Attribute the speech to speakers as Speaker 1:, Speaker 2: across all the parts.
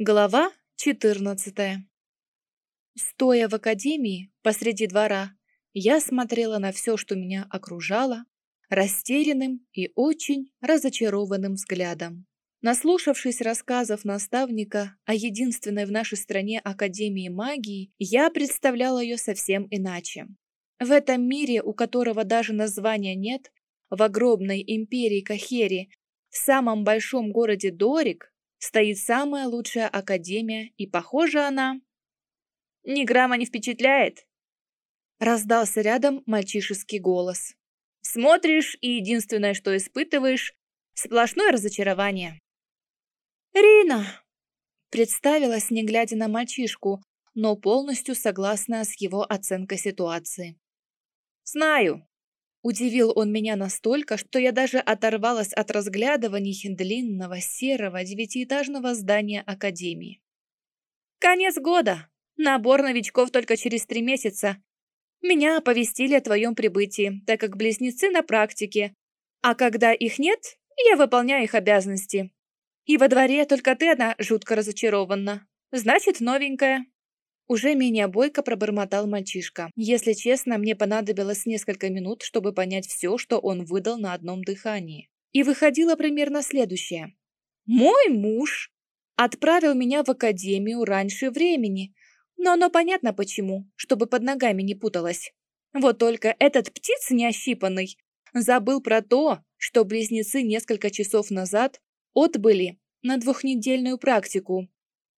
Speaker 1: Глава 14 Стоя в академии посреди двора, я смотрела на все, что меня окружало, растерянным и очень разочарованным взглядом. Наслушавшись рассказов наставника о единственной в нашей стране Академии магии, я представляла ее совсем иначе. В этом мире, у которого даже названия нет, в огромной империи Кахери, в самом большом городе Дорик, стоит самая лучшая академия, и, похоже, она... «Ни грамма не впечатляет!» Раздался рядом мальчишеский голос. «Смотришь, и единственное, что испытываешь, сплошное разочарование». «Рина!» Представилась, не глядя на мальчишку, но полностью согласна с его оценкой ситуации. «Знаю!» Удивил он меня настолько, что я даже оторвалась от разглядываний длинного серого девятиэтажного здания Академии. «Конец года! Набор новичков только через три месяца. Меня оповестили о твоем прибытии, так как близнецы на практике. А когда их нет, я выполняю их обязанности. И во дворе только ты одна жутко разочарована. Значит, новенькая». Уже менее бойко пробормотал мальчишка. Если честно, мне понадобилось несколько минут, чтобы понять все, что он выдал на одном дыхании. И выходило примерно следующее. «Мой муж отправил меня в академию раньше времени, но оно понятно почему, чтобы под ногами не путалось. Вот только этот птиц неощипанный забыл про то, что близнецы несколько часов назад отбыли на двухнедельную практику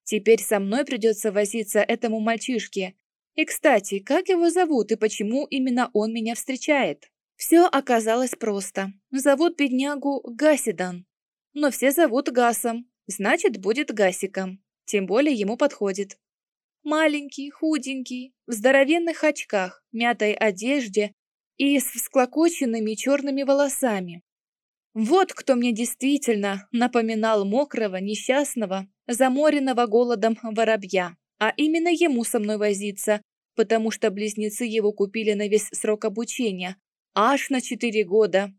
Speaker 1: Теперь со мной придется возиться этому мальчишке. И, кстати, как его зовут и почему именно он меня встречает? Все оказалось просто. Зовут беднягу Гасидан. Но все зовут Гасом, значит, будет Гасиком. Тем более ему подходит. Маленький, худенький, в здоровенных очках, мятой одежде и с всклокоченными черными волосами. Вот кто мне действительно напоминал мокрого, несчастного, заморенного голодом воробья. А именно ему со мной возиться, потому что близнецы его купили на весь срок обучения, аж на четыре года.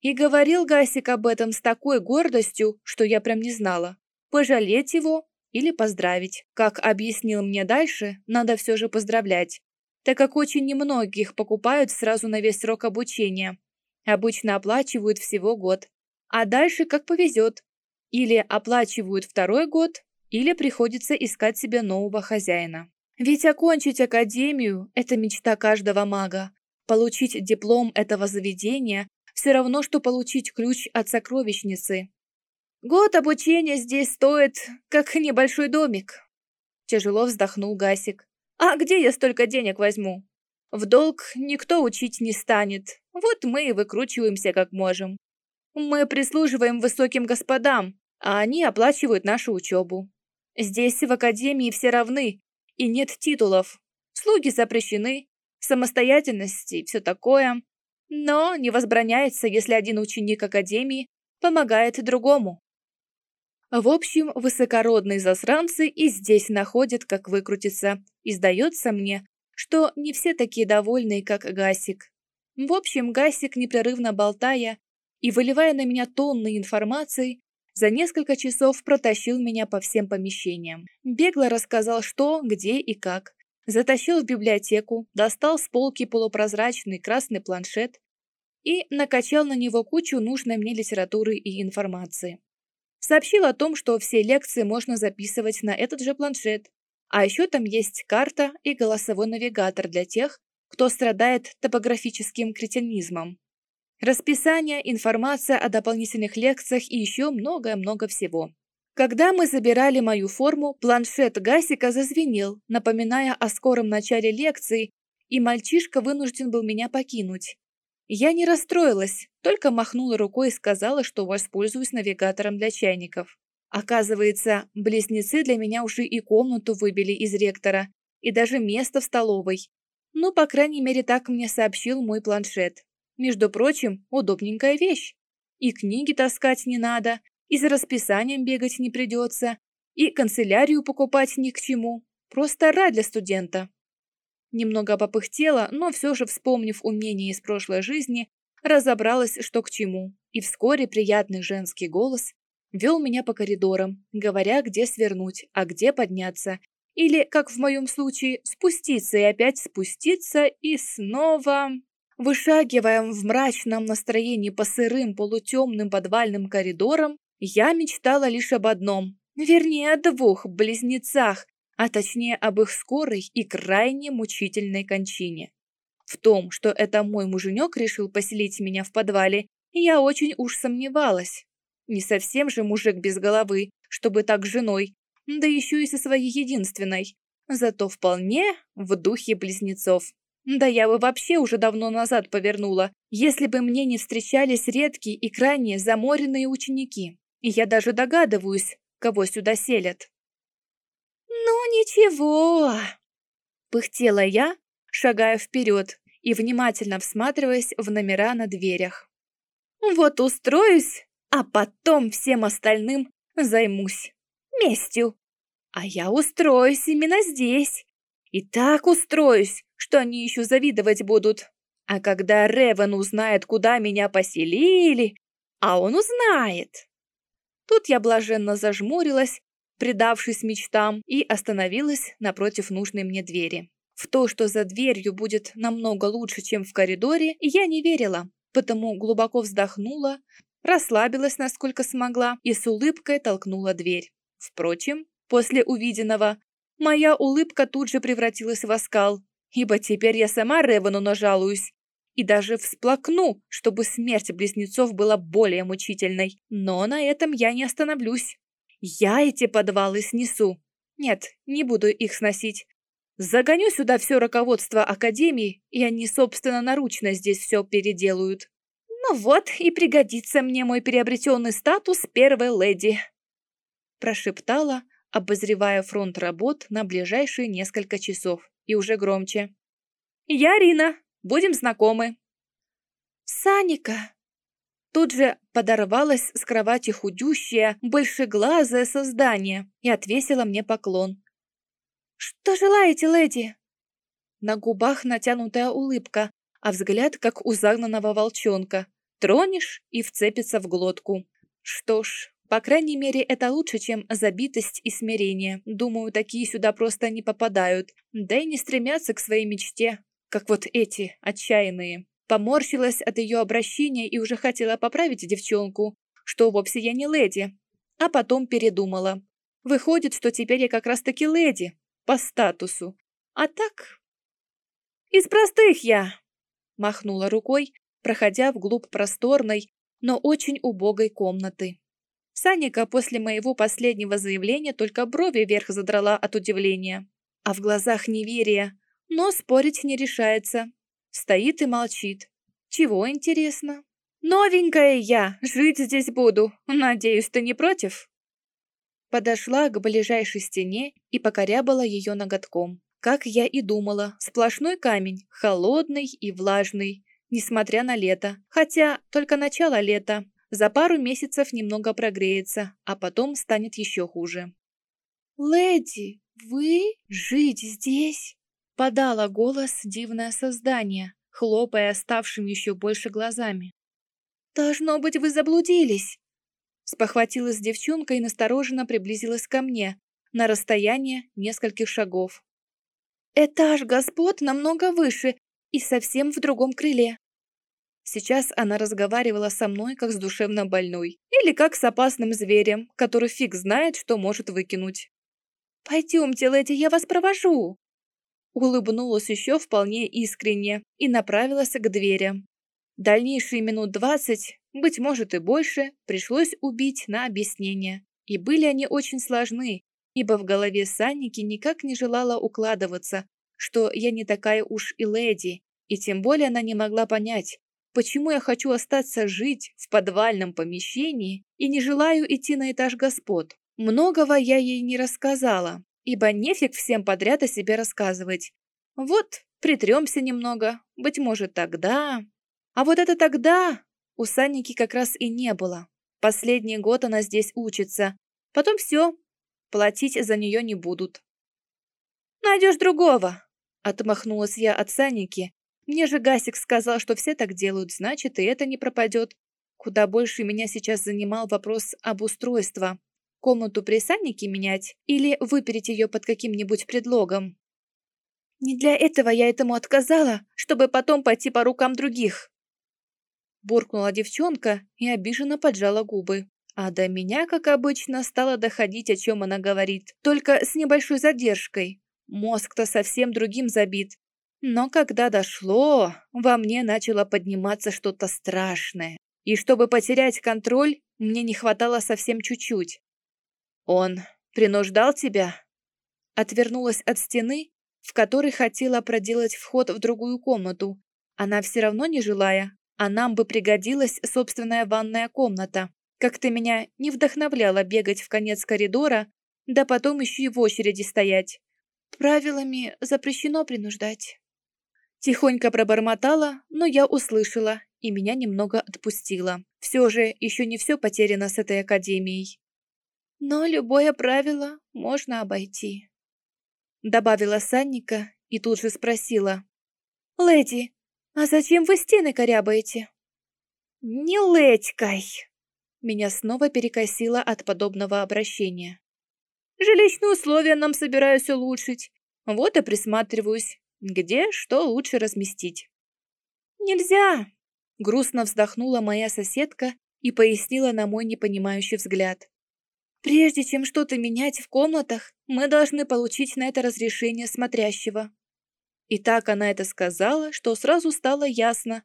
Speaker 1: И говорил Гасик об этом с такой гордостью, что я прям не знала, пожалеть его или поздравить. Как объяснил мне дальше, надо все же поздравлять, так как очень немногих покупают сразу на весь срок обучения, Обычно оплачивают всего год. А дальше как повезет. Или оплачивают второй год, или приходится искать себе нового хозяина. Ведь окончить академию – это мечта каждого мага. Получить диплом этого заведения – все равно, что получить ключ от сокровищницы. Год обучения здесь стоит, как небольшой домик. Тяжело вздохнул Гасик. А где я столько денег возьму? В долг никто учить не станет, вот мы и выкручиваемся как можем. Мы прислуживаем высоким господам, а они оплачивают нашу учебу. Здесь в академии все равны, и нет титулов. Слуги запрещены, самостоятельности и все такое. Но не возбраняется, если один ученик академии помогает другому. В общем, высокородные засранцы и здесь находят, как выкрутиться. И сдается мне, что не все такие довольные, как Гасик. В общем, Гасик, непрерывно болтая и выливая на меня тонны информации, за несколько часов протащил меня по всем помещениям. Бегло рассказал, что, где и как. Затащил в библиотеку, достал с полки полупрозрачный красный планшет и накачал на него кучу нужной мне литературы и информации. Сообщил о том, что все лекции можно записывать на этот же планшет, а еще там есть карта и голосовой навигатор для тех, кто страдает топографическим кретинизмом. Расписание, информация о дополнительных лекциях и еще много-много всего. Когда мы забирали мою форму, планшет Гасика зазвенел, напоминая о скором начале лекции, и мальчишка вынужден был меня покинуть. Я не расстроилась, только махнула рукой и сказала, что воспользуюсь навигатором для чайников. Оказывается, близнецы для меня уже и комнату выбили из ректора, и даже место в столовой. Ну, по крайней мере, так мне сообщил мой планшет. Между прочим, удобненькая вещь. И книги таскать не надо, и за расписанием бегать не придется, и канцелярию покупать ни к чему. Просто рай для студента. Немного попыхтела, но все же, вспомнив умения из прошлой жизни, разобралась, что к чему, и вскоре приятный женский голос вел меня по коридорам, говоря, где свернуть, а где подняться. Или, как в моем случае, спуститься и опять спуститься, и снова... Вышагивая в мрачном настроении по сырым полутемным подвальным коридорам, я мечтала лишь об одном, вернее, о двух близнецах, а точнее об их скорой и крайне мучительной кончине. В том, что это мой муженек решил поселить меня в подвале, я очень уж сомневалась. Не совсем же мужик без головы, чтобы так с женой, да еще и со своей единственной. Зато вполне в духе близнецов. Да я бы вообще уже давно назад повернула, если бы мне не встречались редкие и крайне заморенные ученики. И я даже догадываюсь, кого сюда селят. «Ну ничего!» Пыхтела я, шагая вперед и внимательно всматриваясь в номера на дверях. «Вот устроюсь, а потом всем остальным займусь местью. А я устроюсь именно здесь. И так устроюсь, что они еще завидовать будут. А когда Ревен узнает, куда меня поселили, а он узнает. Тут я блаженно зажмурилась, предавшись мечтам, и остановилась напротив нужной мне двери. В то, что за дверью будет намного лучше, чем в коридоре, я не верила, потому глубоко вздохнула, расслабилась, насколько смогла, и с улыбкой толкнула дверь. Впрочем, после увиденного, моя улыбка тут же превратилась в оскал, ибо теперь я сама Ревану нажалуюсь и даже всплакну, чтобы смерть близнецов была более мучительной. Но на этом я не остановлюсь. Я эти подвалы снесу. Нет, не буду их сносить. Загоню сюда все руководство Академии, и они собственноручно здесь все переделают. Ну вот, и пригодится мне мой приобретенный статус первой леди. Прошептала, обозревая фронт работ на ближайшие несколько часов, и уже громче. «Я Рина, будем знакомы». «Саника!» Тут же подорвалась с кровати худющее, большеглазое создание и отвесила мне поклон. «Что желаете, леди?» На губах натянутая улыбка, а взгляд, как у загнанного волчонка. Тронешь и вцепится в глотку. Что ж, по крайней мере, это лучше, чем забитость и смирение. Думаю, такие сюда просто не попадают. Да и не стремятся к своей мечте, как вот эти, отчаянные. Поморщилась от ее обращения и уже хотела поправить девчонку, что вовсе я не леди. А потом передумала. Выходит, что теперь я как раз-таки леди. По статусу. А так... «Из простых я!» Махнула рукой, проходя вглубь просторной, но очень убогой комнаты. Саника после моего последнего заявления только брови вверх задрала от удивления, а в глазах неверия, но спорить не решается. Стоит и молчит. Чего интересно? Новенькая я, жить здесь буду. Надеюсь, ты не против? Подошла к ближайшей стене и покорябала ее ноготком. Как я и думала, сплошной камень, холодный и влажный, несмотря на лето. Хотя только начало лета, за пару месяцев немного прогреется, а потом станет еще хуже. «Леди, вы жить здесь?» — подала голос дивное создание, хлопая оставшими еще больше глазами. «Должно быть, вы заблудились!» Спохватилась девчонка и настороженно приблизилась ко мне на расстояние нескольких шагов. «Этаж господ намного выше и совсем в другом крыле. Сейчас она разговаривала со мной, как с душевно больной. Или как с опасным зверем, который фиг знает, что может выкинуть. «Пойдемте, леди, я вас провожу!» Улыбнулась еще вполне искренне и направилась к дверям. Дальнейшие минут двадцать, быть может и больше, пришлось убить на объяснение. И были они очень сложны, ибо в голове Санники никак не желала укладываться, что я не такая уж и леди, и тем более она не могла понять, Почему я хочу остаться жить в подвальном помещении и не желаю идти на этаж господ? Многого я ей не рассказала, ибо нефиг всем подряд о себе рассказывать. Вот, притремся немного, быть может, тогда... А вот это тогда у Санники как раз и не было. Последний год она здесь учится. Потом все, платить за нее не будут. «Найдешь другого!» Отмахнулась я от Санники мне же Гасик сказал, что все так делают, значит, и это не пропадет. Куда больше меня сейчас занимал вопрос обустройства. Комнату при Саннике менять или выпереть ее под каким-нибудь предлогом? Не для этого я этому отказала, чтобы потом пойти по рукам других. Буркнула девчонка и обиженно поджала губы. А до меня, как обычно, стало доходить, о чем она говорит, только с небольшой задержкой. Мозг-то совсем другим забит. Но когда дошло, во мне начало подниматься что-то страшное. И чтобы потерять контроль, мне не хватало совсем чуть-чуть. «Он принуждал тебя?» Отвернулась от стены, в которой хотела проделать вход в другую комнату. Она все равно не жилая, а нам бы пригодилась собственная ванная комната. Как-то меня не вдохновляло бегать в конец коридора, да потом еще и в очереди стоять. Правилами запрещено принуждать. Тихонько пробормотала, но я услышала, и меня немного отпустила. Все же еще не все потеряно с этой академией. Но любое правило можно обойти. Добавила Санника и тут же спросила. «Леди, а зачем вы стены корябаете?» «Не ледькой!» Меня снова перекосило от подобного обращения. Жилищные условия нам собираюсь улучшить. Вот и присматриваюсь, где что лучше разместить. Нельзя! Грустно вздохнула моя соседка и пояснила на мой непонимающий взгляд. Прежде чем что-то менять в комнатах, мы должны получить на это разрешение смотрящего. И так она это сказала, что сразу стало ясно.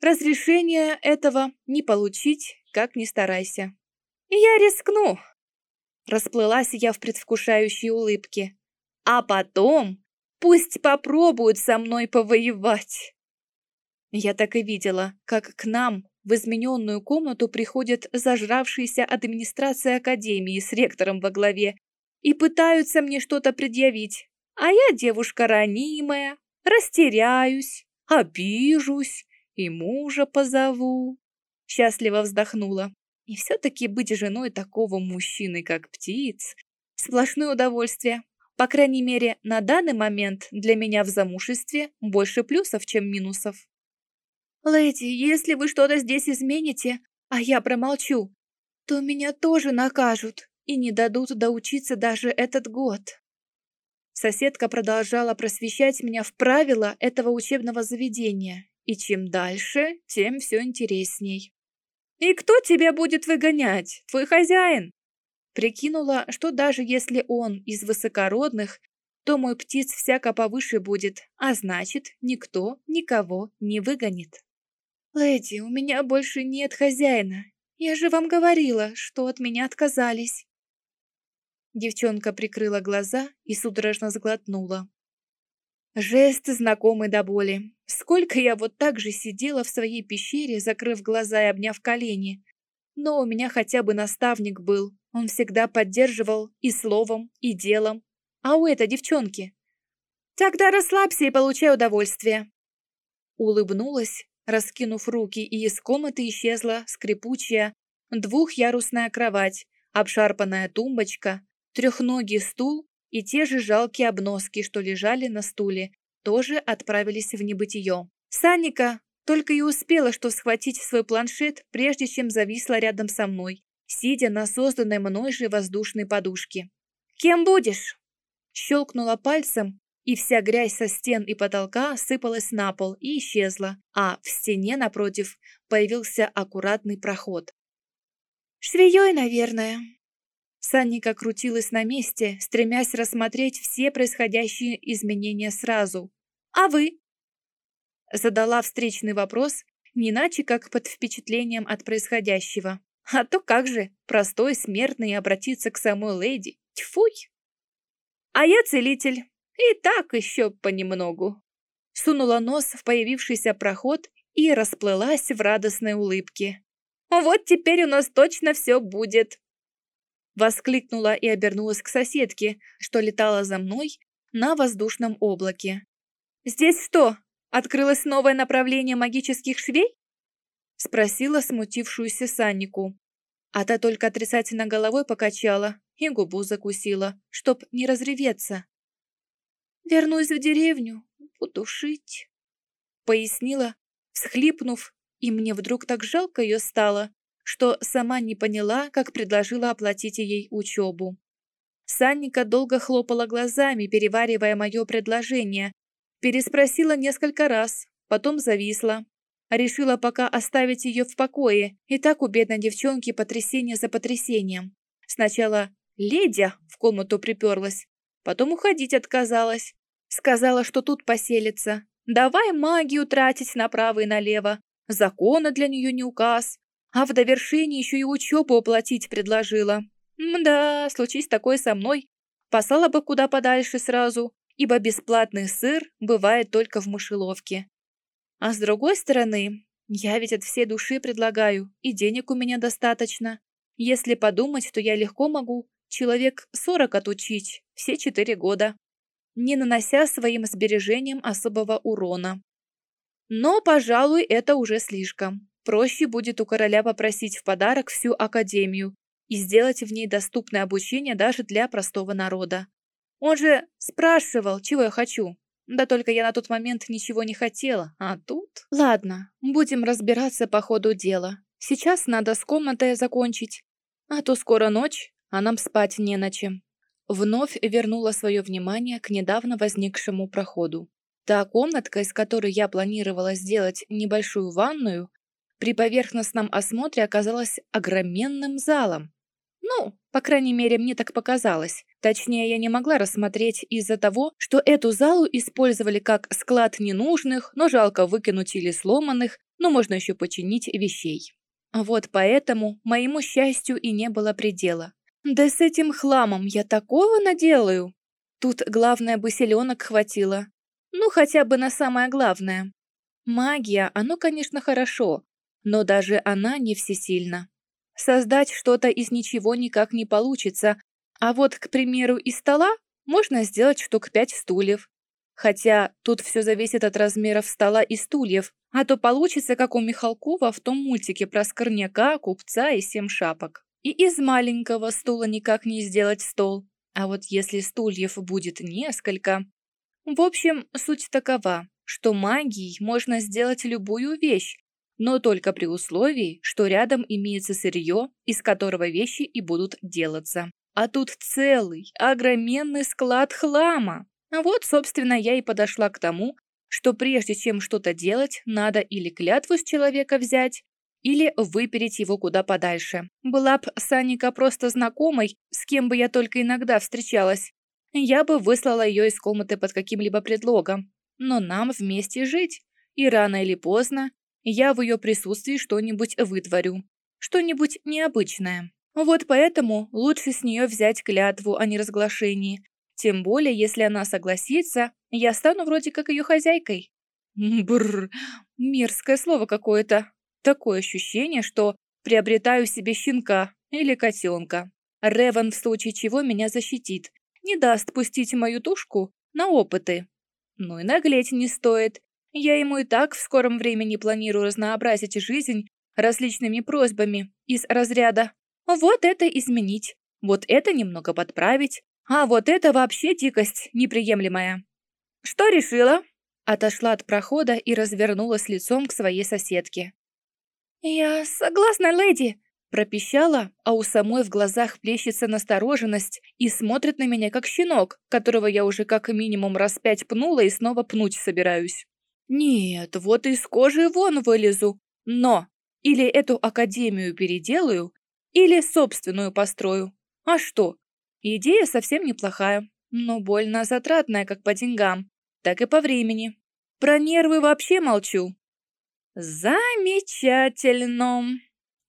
Speaker 1: Разрешения этого не получить как ни старайся. Я рискну. Расплылась я в предвкушающей улыбке. А потом пусть попробуют со мной повоевать. Я так и видела, как к нам в измененную комнату приходит зажравшаяся администрация академии с ректором во главе и пытаются мне что-то предъявить. А я девушка ранимая, растеряюсь, обижусь и мужа позову. Счастливо вздохнула. И все-таки быть женой такого мужчины, как птиц, сплошное удовольствие. По крайней мере, на данный момент для меня в замужестве больше плюсов, чем минусов. «Леди, если вы что-то здесь измените, а я промолчу, то меня тоже накажут и не дадут доучиться даже этот год». Соседка продолжала просвещать меня в правила этого учебного заведения, и чем дальше, тем все интересней. «И кто тебя будет выгонять? Твой хозяин?» Прикинула, что даже если он из высокородных, то мой птиц всяко повыше будет, а значит, никто никого не выгонит. «Леди, у меня больше нет хозяина. Я же вам говорила, что от меня отказались». Девчонка прикрыла глаза и судорожно сглотнула. Жест знакомый до боли. Сколько я вот так же сидела в своей пещере, закрыв глаза и обняв колени. Но у меня хотя бы наставник был. Он всегда поддерживал и словом, и делом. А у этой девчонки? Тогда расслабься и получай удовольствие. Улыбнулась, раскинув руки, и из комнаты исчезла скрипучая двухъярусная кровать, обшарпанная тумбочка, трехногий стул и те же жалкие обноски, что лежали на стуле, тоже отправились в небытие. Санника только и успела что схватить свой планшет, прежде чем зависла рядом со мной, сидя на созданной мной же воздушной подушке. «Кем будешь?» Щелкнула пальцем, и вся грязь со стен и потолка сыпалась на пол и исчезла, а в стене напротив появился аккуратный проход. «Швеей, наверное», Санника крутилась на месте, стремясь рассмотреть все происходящие изменения сразу. «А вы?» Задала встречный вопрос, не иначе как под впечатлением от происходящего. А то как же, простой смертный обратиться к самой леди. Тьфуй! А я целитель. И так еще понемногу. Сунула нос в появившийся проход и расплылась в радостной улыбке. Вот теперь у нас точно все будет. Воскликнула и обернулась к соседке, что летала за мной на воздушном облаке. «Здесь что, открылось новое направление магических швей?» Спросила смутившуюся Саннику. А та только отрицательно головой покачала и губу закусила, чтоб не разреветься. «Вернусь в деревню, буду шить», — пояснила, всхлипнув и мне вдруг так жалко ее стало, что сама не поняла, как предложила оплатить ей учебу. Санника долго хлопала глазами, переваривая мое предложение. Переспросила несколько раз, потом зависла. Решила пока оставить ее в покое, и так у бедной девчонки потрясение за потрясением. Сначала Ледя в комнату приперлась, потом уходить отказалась. Сказала, что тут поселится. Давай магию тратить направо и налево. Закона для нее не указ. А в довершении еще и учебу оплатить предложила. Мда, случись такое со мной, послала бы куда подальше сразу, ибо бесплатный сыр бывает только в мышеловке. А с другой стороны, я ведь от всей души предлагаю, и денег у меня достаточно. Если подумать, то я легко могу человек сорок отучить, все четыре года, не нанося своим сбережениям особого урона. Но, пожалуй, это уже слишком. Проще будет у короля попросить в подарок всю академию, и сделать в ней доступное обучение даже для простого народа. Он же спрашивал, чего я хочу. Да только я на тот момент ничего не хотела, а тут... Ладно, будем разбираться по ходу дела. Сейчас надо с комнатой закончить. А то скоро ночь, а нам спать не на чем. Вновь вернула свое внимание к недавно возникшему проходу. Та комнатка, из которой я планировала сделать небольшую ванную, при поверхностном осмотре оказалась огроменным залом, ну, по крайней мере, мне так показалось. Точнее, я не могла рассмотреть из-за того, что эту залу использовали как склад ненужных, но жалко выкинуть или сломанных, но можно еще починить вещей. Вот поэтому моему счастью и не было предела. Да с этим хламом я такого наделаю. Тут главное бы селенок хватило. Ну, хотя бы на самое главное. Магия, оно, конечно, хорошо, но даже она не всесильна. Создать что-то из ничего никак не получится, а вот, к примеру, из стола можно сделать штук пять стульев. Хотя тут все зависит от размеров стола и стульев, а то получится, как у Михалкова в том мультике про скорняка, купца и семь шапок. И из маленького стула никак не сделать стол. А вот если стульев будет несколько... В общем, суть такова, что магией можно сделать любую вещь, но только при условии, что рядом имеется сырье, из которого вещи и будут делаться. А тут целый, огроменный склад хлама. Вот, собственно, я и подошла к тому, что прежде чем что-то делать, надо или клятву с человека взять, или выпереть его куда подальше. Была б Саника просто знакомой, с кем бы я только иногда встречалась, я бы выслала ее из комнаты под каким-либо предлогом. Но нам вместе жить, и рано или поздно я в ее присутствии что-нибудь вытворю. Что-нибудь необычное. Вот поэтому лучше с нее взять клятву о неразглашении. Тем более, если она согласится, я стану вроде как ее хозяйкой. Бррр, мерзкое слово какое-то. Такое ощущение, что приобретаю себе щенка или котенка. Реван в случае чего меня защитит, не даст пустить мою тушку на опыты. Ну и наглеть не стоит. Я ему и так в скором времени планирую разнообразить жизнь различными просьбами из разряда «вот это изменить», «вот это немного подправить», «а вот это вообще дикость неприемлемая». «Что решила?» Отошла от прохода и развернулась лицом к своей соседке. «Я согласна, леди!» Пропищала, а у самой в глазах плещется настороженность и смотрит на меня как щенок, которого я уже как минимум раз пять пнула и снова пнуть собираюсь. Нет, вот из кожи вон вылезу. Но или эту академию переделаю, или собственную построю. А что? Идея совсем неплохая, но больно затратная как по деньгам, так и по времени. Про нервы вообще молчу. Замечательно.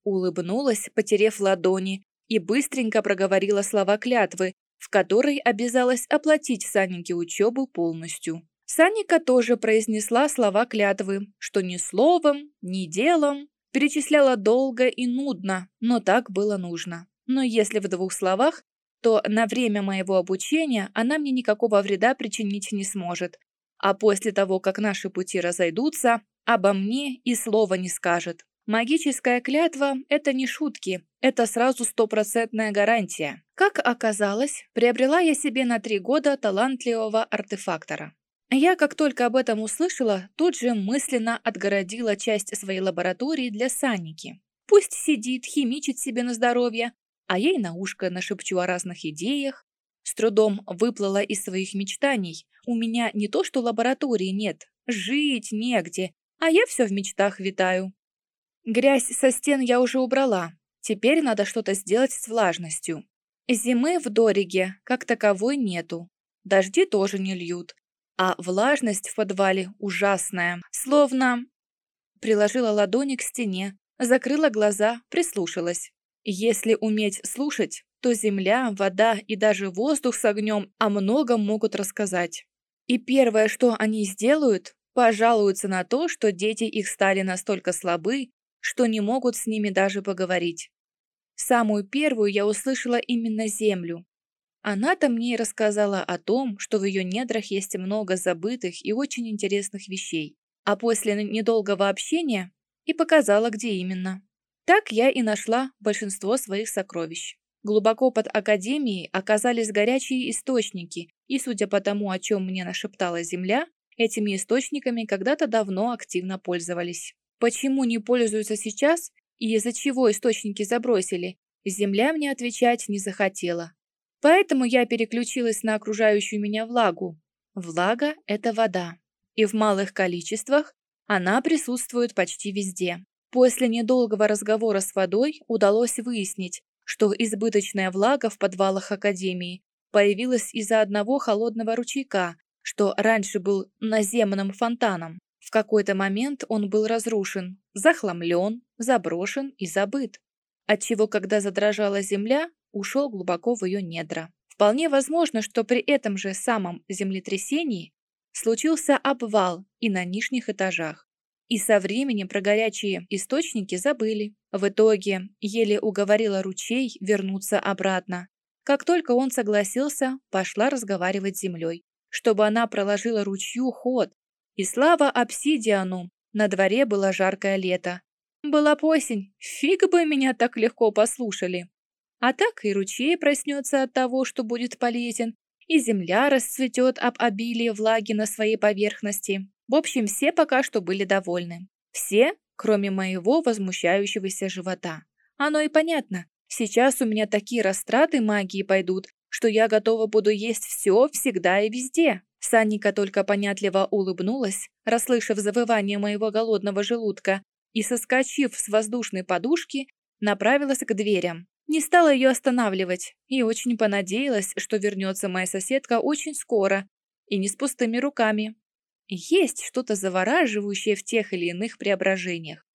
Speaker 1: Улыбнулась, потерев ладони, и быстренько проговорила слова клятвы, в которой обязалась оплатить Саненьке учебу полностью. Саника тоже произнесла слова клятвы, что ни словом, ни делом, перечисляла долго и нудно, но так было нужно. Но если в двух словах, то на время моего обучения она мне никакого вреда причинить не сможет. А после того, как наши пути разойдутся, обо мне и слова не скажет. Магическая клятва – это не шутки, это сразу стопроцентная гарантия. Как оказалось, приобрела я себе на три года талантливого артефактора. Я, как только об этом услышала, тут же мысленно отгородила часть своей лаборатории для Санники. Пусть сидит, химичит себе на здоровье, а ей на ушко нашепчу о разных идеях. С трудом выплыла из своих мечтаний. У меня не то что лаборатории нет, жить негде, а я все в мечтах витаю. Грязь со стен я уже убрала. Теперь надо что-то сделать с влажностью. Зимы в Дориге как таковой нету. Дожди тоже не льют. А влажность в подвале ужасная. Словно... Приложила ладони к стене, закрыла глаза, прислушалась. Если уметь слушать, то земля, вода и даже воздух с огнем о многом могут рассказать. И первое, что они сделают, пожалуются на то, что дети их стали настолько слабы, что не могут с ними даже поговорить. Самую первую я услышала именно землю. Она-то мне и рассказала о том, что в ее недрах есть много забытых и очень интересных вещей, а после недолгого общения и показала, где именно. Так я и нашла большинство своих сокровищ. Глубоко под Академией оказались горячие источники, и, судя по тому, о чем мне нашептала Земля, этими источниками когда-то давно активно пользовались. Почему не пользуются сейчас и из-за чего источники забросили, Земля мне отвечать не захотела. Поэтому я переключилась на окружающую меня влагу. Влага – это вода. И в малых количествах она присутствует почти везде. После недолгого разговора с водой удалось выяснить, что избыточная влага в подвалах Академии появилась из-за одного холодного ручейка, что раньше был наземным фонтаном. В какой-то момент он был разрушен, захламлен, заброшен и забыт, отчего, когда задрожала земля, ушел глубоко в ее недра. Вполне возможно, что при этом же самом землетрясении случился обвал и на нижних этажах. И со временем про горячие источники забыли. В итоге еле уговорила ручей вернуться обратно. Как только он согласился, пошла разговаривать с землей, чтобы она проложила ручью ход. И слава обсидиану, на дворе было жаркое лето. Была осень, фиг бы меня так легко послушали. А так и ручей проснется от того, что будет полезен, и земля расцветет об обилии влаги на своей поверхности. В общем, все пока что были довольны. Все, кроме моего возмущающегося живота. Оно и понятно. Сейчас у меня такие растраты магии пойдут, что я готова буду есть все, всегда и везде. Санника только понятливо улыбнулась, расслышав завывание моего голодного желудка, и, соскочив с воздушной подушки, направилась к дверям. Не стала ее останавливать и очень понадеялась, что вернется моя соседка очень скоро и не с пустыми руками. Есть что-то завораживающее в тех или иных преображениях.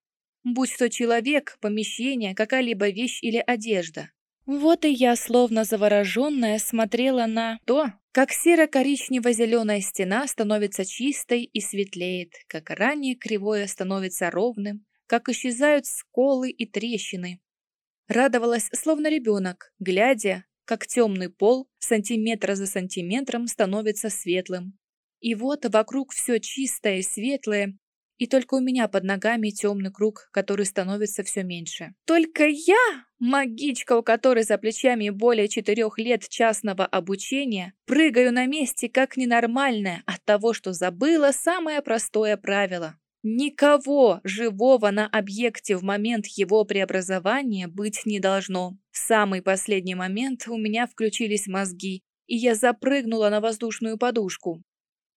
Speaker 1: Будь то человек, помещение, какая-либо вещь или одежда. Вот и я, словно завороженная, смотрела на то, как серо-коричнево-зеленая стена становится чистой и светлеет, как ранее кривое становится ровным, как исчезают сколы и трещины. Радовалась, словно ребенок, глядя, как темный пол сантиметра за сантиметром становится светлым, и вот вокруг все чистое и светлое, и только у меня под ногами темный круг, который становится все меньше. Только я, магичка, у которой за плечами более четырех лет частного обучения, прыгаю на месте как ненормальная от того, что забыла самое простое правило. Никого живого на объекте в момент его преобразования быть не должно. В самый последний момент у меня включились мозги, и я запрыгнула на воздушную подушку.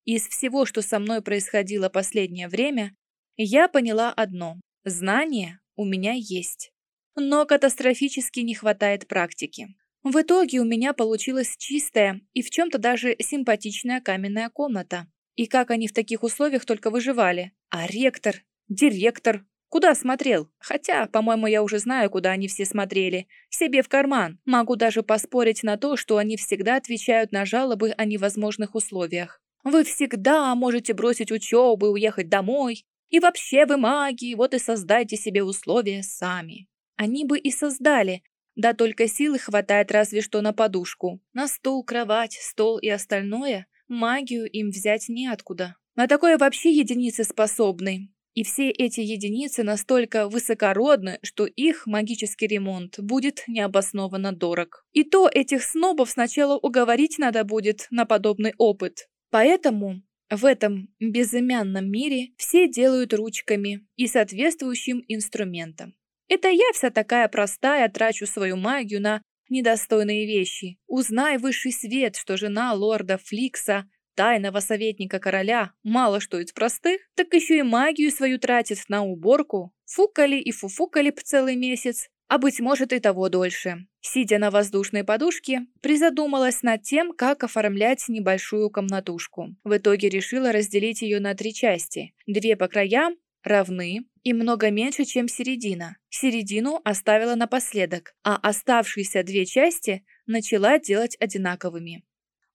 Speaker 1: Из всего, что со мной происходило последнее время, я поняла одно – знание у меня есть. Но катастрофически не хватает практики. В итоге у меня получилась чистая и в чем-то даже симпатичная каменная комната. И как они в таких условиях только выживали. А ректор, директор, куда смотрел? Хотя, по-моему, я уже знаю, куда они все смотрели. Себе в карман. Могу даже поспорить на то, что они всегда отвечают на жалобы о невозможных условиях. Вы всегда можете бросить учебу и уехать домой. И вообще вы маги, вот и создайте себе условия сами. Они бы и создали, да только силы хватает разве что на подушку. На стул, кровать, стол и остальное магию им взять неоткуда. На такое вообще единицы способны. И все эти единицы настолько высокородны, что их магический ремонт будет необоснованно дорог. И то этих снобов сначала уговорить надо будет на подобный опыт. Поэтому В этом безымянном мире все делают ручками и соответствующим инструментом. Это я вся такая простая трачу свою магию на недостойные вещи. Узнай высший свет, что жена лорда Фликса, тайного советника короля, мало что из простых, так еще и магию свою тратит на уборку. Фукали и фуфукали б целый месяц, а быть может и того дольше. Сидя на воздушной подушке, призадумалась над тем, как оформлять небольшую комнатушку. В итоге решила разделить ее на три части. Две по краям равны и много меньше, чем середина. Середину оставила напоследок, а оставшиеся две части начала делать одинаковыми.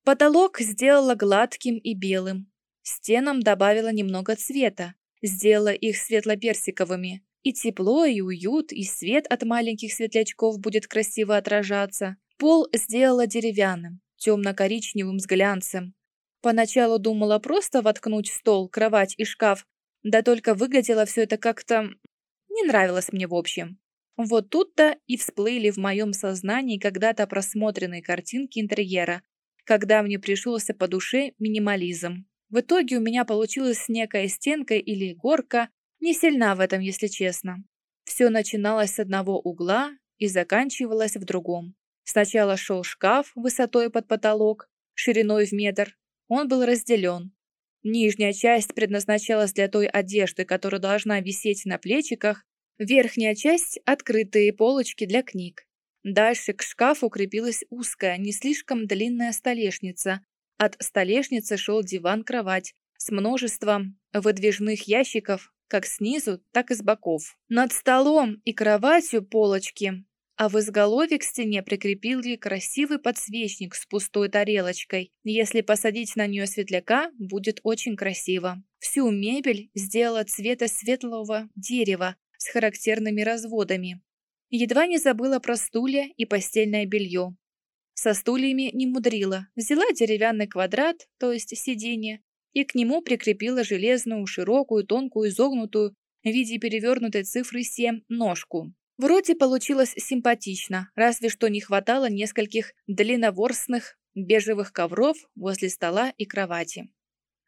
Speaker 1: Потолок сделала гладким и белым. Стенам добавила немного цвета, сделала их светло-персиковыми. И тепло, и уют, и свет от маленьких светлячков будет красиво отражаться. Пол сделала деревянным, темно-коричневым с глянцем. Поначалу думала просто воткнуть стол, кровать и шкаф, да только выглядело все это как-то... Не нравилось мне в общем. Вот тут-то и всплыли в моем сознании когда-то просмотренные картинки интерьера, когда мне пришелся по душе минимализм. В итоге у меня получилась некая стенка или горка, не сильна в этом, если честно. Все начиналось с одного угла и заканчивалось в другом. Сначала шел шкаф высотой под потолок, шириной в метр. Он был разделен. Нижняя часть предназначалась для той одежды, которая должна висеть на плечиках, верхняя часть – открытые полочки для книг. Дальше к шкафу крепилась узкая, не слишком длинная столешница. От столешницы шел диван-кровать с множеством выдвижных ящиков, как снизу, так и с боков. Над столом и кроватью полочки, а в изголовье к стене прикрепили красивый подсвечник с пустой тарелочкой. Если посадить на нее светляка, будет очень красиво. Всю мебель сделала цвета светлого дерева с характерными разводами. Едва не забыла про стулья и постельное белье. Со стульями не мудрила. Взяла деревянный квадрат, то есть сиденье, и к нему прикрепила железную, широкую, тонкую, изогнутую в виде перевернутой цифры 7 ножку. Вроде получилось симпатично, разве что не хватало нескольких длинноворстных бежевых ковров возле стола и кровати.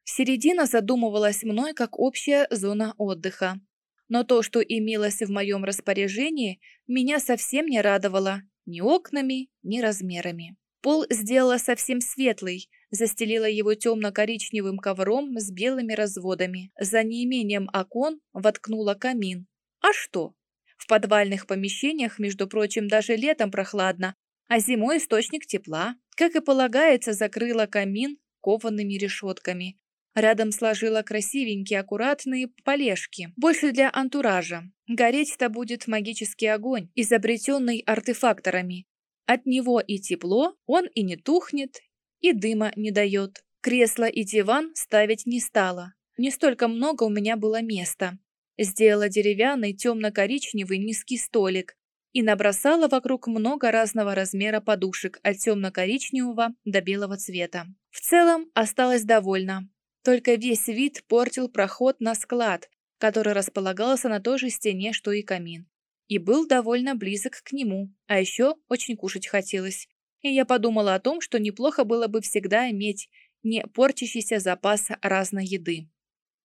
Speaker 1: Середина задумывалась мной как общая зона отдыха. Но то, что имелось в моем распоряжении, меня совсем не радовало ни окнами, ни размерами. Пол сделала совсем светлый, застелила его темно-коричневым ковром с белыми разводами. За неимением окон воткнула камин. А что? В подвальных помещениях, между прочим, даже летом прохладно, а зимой источник тепла. Как и полагается, закрыла камин коваными решетками. Рядом сложила красивенькие аккуратные полежки, больше для антуража. Гореть-то будет магический огонь, изобретенный артефакторами. От него и тепло, он и не тухнет, и дыма не дает. Кресло и диван ставить не стала. Не столько много у меня было места. Сделала деревянный темно-коричневый низкий столик и набросала вокруг много разного размера подушек от темно-коричневого до белого цвета. В целом осталась довольна. Только весь вид портил проход на склад, который располагался на той же стене, что и камин. И был довольно близок к нему, а еще очень кушать хотелось. И я подумала о том, что неплохо было бы всегда иметь не порчащийся запас разной еды.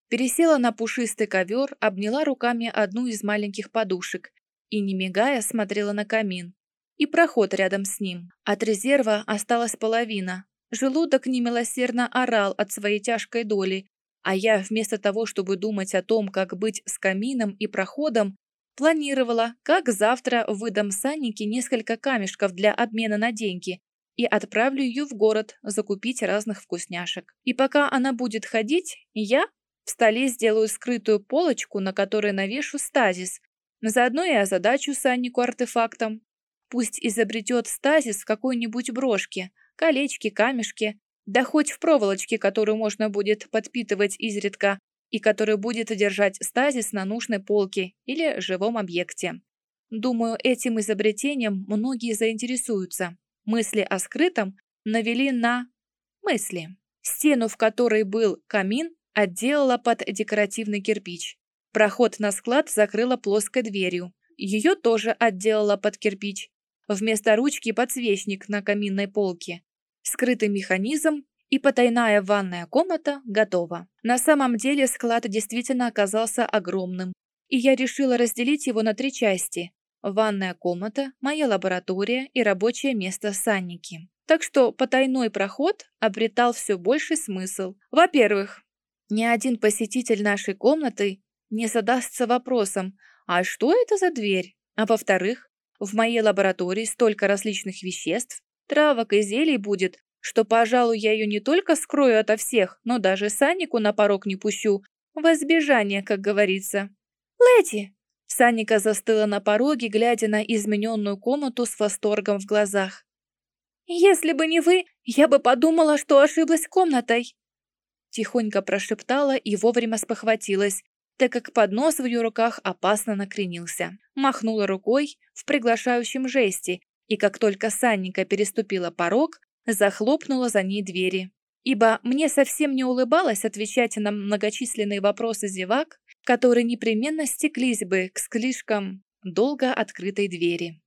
Speaker 1: Пересела на пушистый ковер, обняла руками одну из маленьких подушек и, не мигая, смотрела на камин. И проход рядом с ним. От резерва осталась половина, Желудок немилосердно орал от своей тяжкой доли, а я, вместо того, чтобы думать о том, как быть с камином и проходом, планировала, как завтра выдам Саннике несколько камешков для обмена на деньги и отправлю ее в город закупить разных вкусняшек. И пока она будет ходить, я в столе сделаю скрытую полочку, на которой навешу стазис, заодно и озадачу Саннику артефактом. Пусть изобретет стазис в какой-нибудь брошке – колечки, камешки, да хоть в проволочке, которую можно будет подпитывать изредка и которая будет держать стазис на нужной полке или живом объекте. Думаю, этим изобретением многие заинтересуются. Мысли о скрытом навели на мысли. Стену, в которой был камин, отделала под декоративный кирпич. Проход на склад закрыла плоской дверью. Ее тоже отделала под кирпич. Вместо ручки подсвечник на каминной полке скрытый механизм и потайная ванная комната готова. На самом деле склад действительно оказался огромным, и я решила разделить его на три части. Ванная комната, моя лаборатория и рабочее место Санники. Так что потайной проход обретал все больший смысл. Во-первых, ни один посетитель нашей комнаты не задастся вопросом, а что это за дверь? А во-вторых, в моей лаборатории столько различных веществ, травок и зелий будет, что, пожалуй, я ее не только скрою ото всех, но даже Саннику на порог не пущу, во избежание, как говорится. «Леди!» Санника застыла на пороге, глядя на измененную комнату с восторгом в глазах. «Если бы не вы, я бы подумала, что ошиблась комнатой!» Тихонько прошептала и вовремя спохватилась, так как поднос в ее руках опасно накренился. Махнула рукой в приглашающем жесте, и как только Санника переступила порог, захлопнула за ней двери. Ибо мне совсем не улыбалось отвечать на многочисленные вопросы зевак, которые непременно стеклись бы к слишком долго открытой двери.